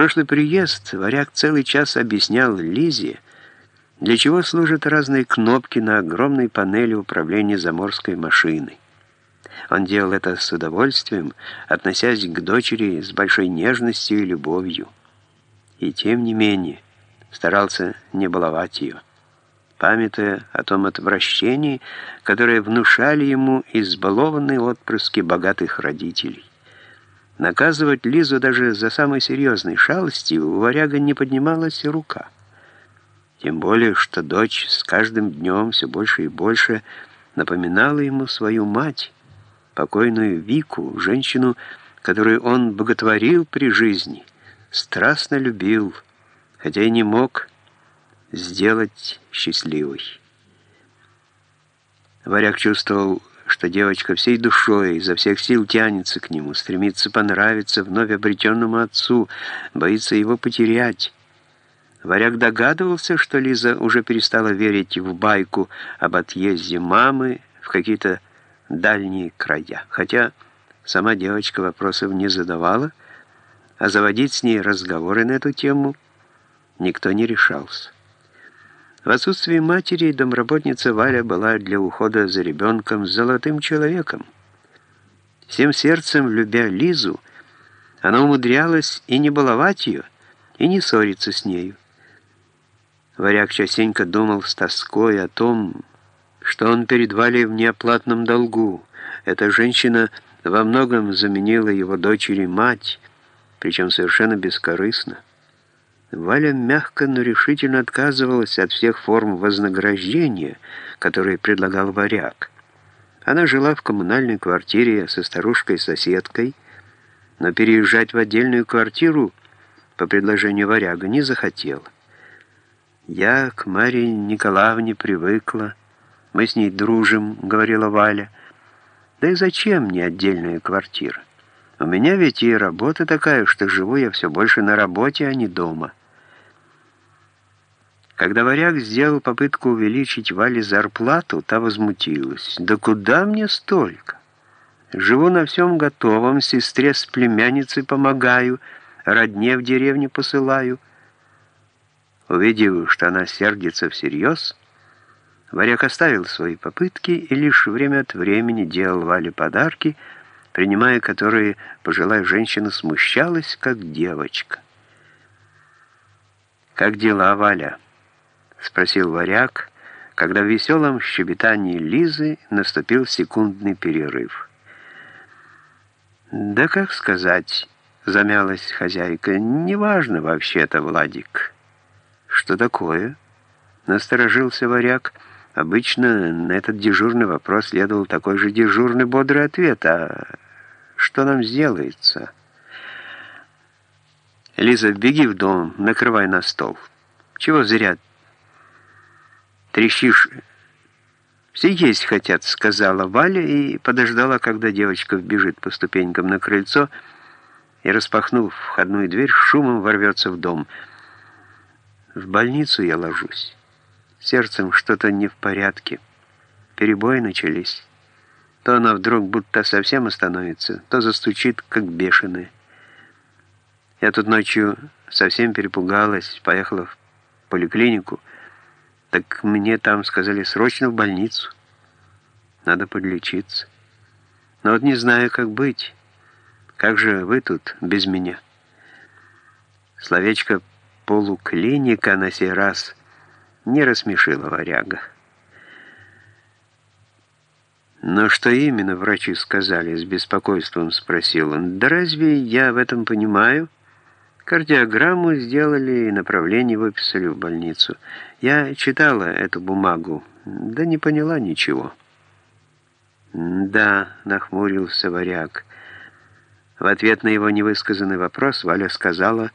прошлый приезд варяг целый час объяснял Лизе, для чего служат разные кнопки на огромной панели управления заморской машиной. Он делал это с удовольствием, относясь к дочери с большой нежностью и любовью. И тем не менее старался не баловать ее, памятуя о том отвращении, которое внушали ему избалованные отпрыски богатых родителей. Наказывать Лизу даже за самые серьезные шалости у варяга не поднималась рука. Тем более, что дочь с каждым днем все больше и больше напоминала ему свою мать, покойную Вику, женщину, которую он боготворил при жизни, страстно любил, хотя и не мог сделать счастливой. Варяг чувствовал, что девочка всей душой изо всех сил тянется к нему, стремится понравиться вновь обретенному отцу, боится его потерять. Варяг догадывался, что Лиза уже перестала верить в байку об отъезде мамы в какие-то дальние края, хотя сама девочка вопросов не задавала, а заводить с ней разговоры на эту тему никто не решался. В отсутствие матери домработница Валя была для ухода за ребенком золотым человеком. Всем сердцем, любя Лизу, она умудрялась и не баловать ее, и не ссориться с нею. Варяг частенько думал с тоской о том, что он перед Валей в неоплатном долгу. Эта женщина во многом заменила его дочери мать, причем совершенно бескорыстно. Валя мягко, но решительно отказывалась от всех форм вознаграждения, которые предлагал варяг. Она жила в коммунальной квартире со старушкой-соседкой, но переезжать в отдельную квартиру по предложению варяга не захотела. «Я к Марии Николаевне привыкла, мы с ней дружим», — говорила Валя. «Да и зачем мне отдельная квартира? У меня ведь и работа такая, что живу я все больше на работе, а не дома». Когда варяг сделал попытку увеличить Вале зарплату, та возмутилась. «Да куда мне столько? Живу на всем готовом, сестре с племянницей помогаю, родне в деревне посылаю». Увидев, что она сердится всерьез, варяг оставил свои попытки и лишь время от времени делал Вале подарки, принимая которые пожилая женщина смущалась, как девочка. «Как дела, Валя?» — спросил варяг, когда в веселом щебетании Лизы наступил секундный перерыв. «Да как сказать?» — замялась хозяйка. «Неважно вообще-то, Владик». «Что такое?» — насторожился варяг. Обычно на этот дежурный вопрос следовал такой же дежурный бодрый ответ. «А что нам сделается?» «Лиза, беги в дом, накрывай на стол. Чего зря трещишь. Есть хотят, сказала Валя и подождала, когда девочка вбежит по ступенькам на крыльцо и, распахнув входную дверь, шумом ворвется в дом. В больницу я ложусь. Сердцем что-то не в порядке. Перебои начались. То она вдруг будто совсем остановится, то застучит, как бешеная. Я тут ночью совсем перепугалась, поехала в поликлинику, так мне там сказали срочно в больницу. Надо подлечиться. Но вот не знаю, как быть. Как же вы тут без меня? Словечко «полуклиника» на сей раз не рассмешило варяга. «Но что именно врачи сказали?» — с беспокойством спросил он. «Да разве я в этом понимаю?» Кардиограмму сделали и направление выписали в больницу. Я читала эту бумагу, да не поняла ничего. «Да», — нахмурился варяг. В ответ на его невысказанный вопрос Валя сказала,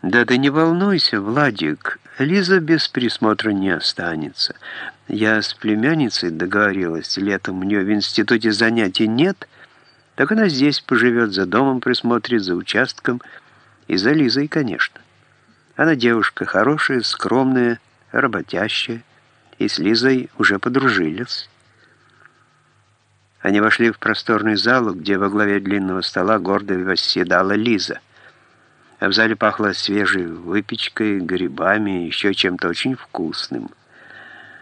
«Да ты не волнуйся, Владик, Лиза без присмотра не останется. Я с племянницей договорилась, летом у нее в институте занятий нет, так она здесь поживет, за домом присмотрит, за участком». И за Лизой, конечно. Она девушка хорошая, скромная, работящая, и с Лизой уже подружились. Они вошли в просторный зал, где во главе длинного стола гордо восседала Лиза. а в зале пахло свежей выпечкой, грибами и еще чем-то очень вкусным —